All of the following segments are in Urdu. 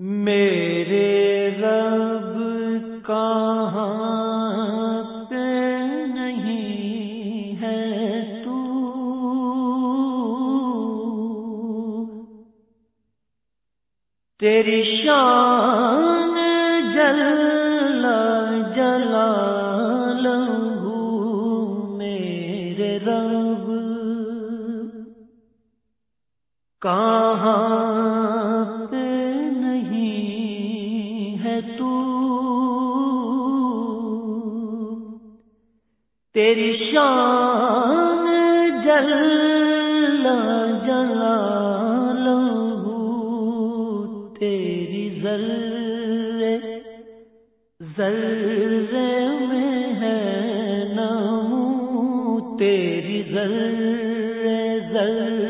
میرے رب کہاں پہ نہیں ہے تو؟ تیری شان جل جلا میرے رب کہاں تیری شان جل جلا لو تیری زل زل میں ہے نام تیری ذرے زل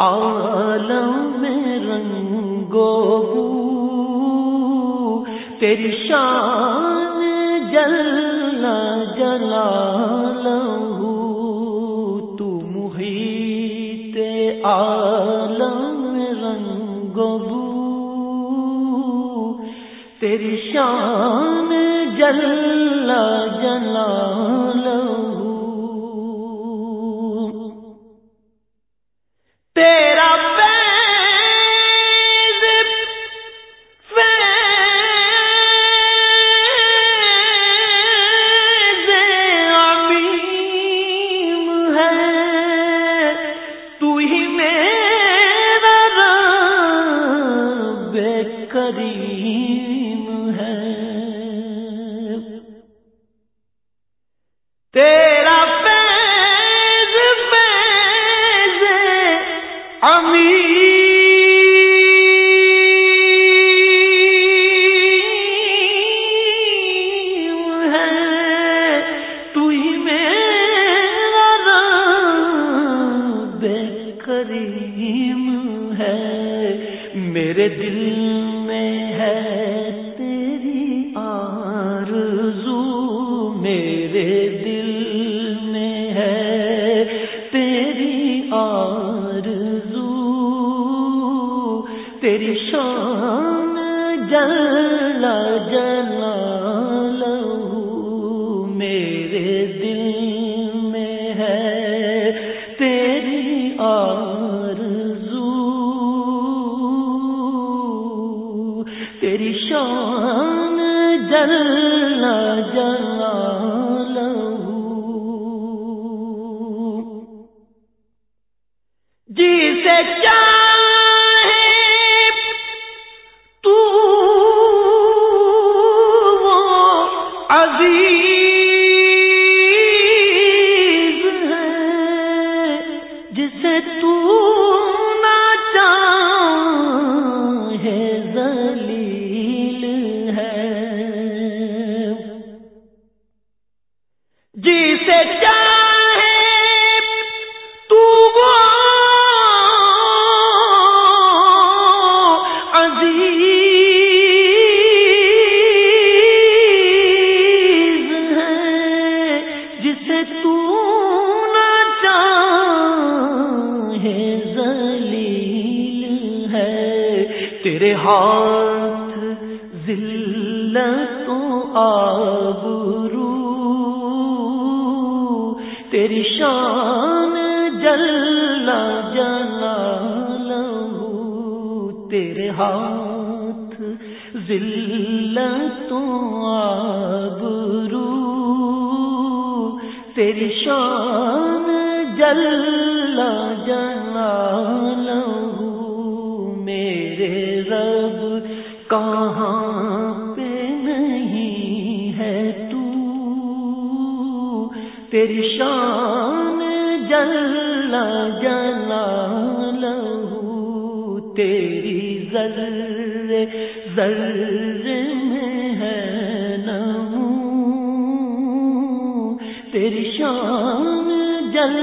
عالم رنگو بو، تیری شان جل جلا لہو تم ہی تے رنگو تیری شان جل جلا ہے۔ میرے دل میں ہے تیری آرزو، میرے دل میں ہے تیری آرزو۔ تیری شان جلا جلا تیری شان جل جلا جی سے چار تیرے ہاتھ ذلت آبرو، تیری شان جل جلا تیرے ہاتھ ذلت آبرو، تیری شان جل کہاں پہ نہیں ہے تو؟ تیری شان جل جلا لہو تیری زر زر میں ہے نمو تیری شان جل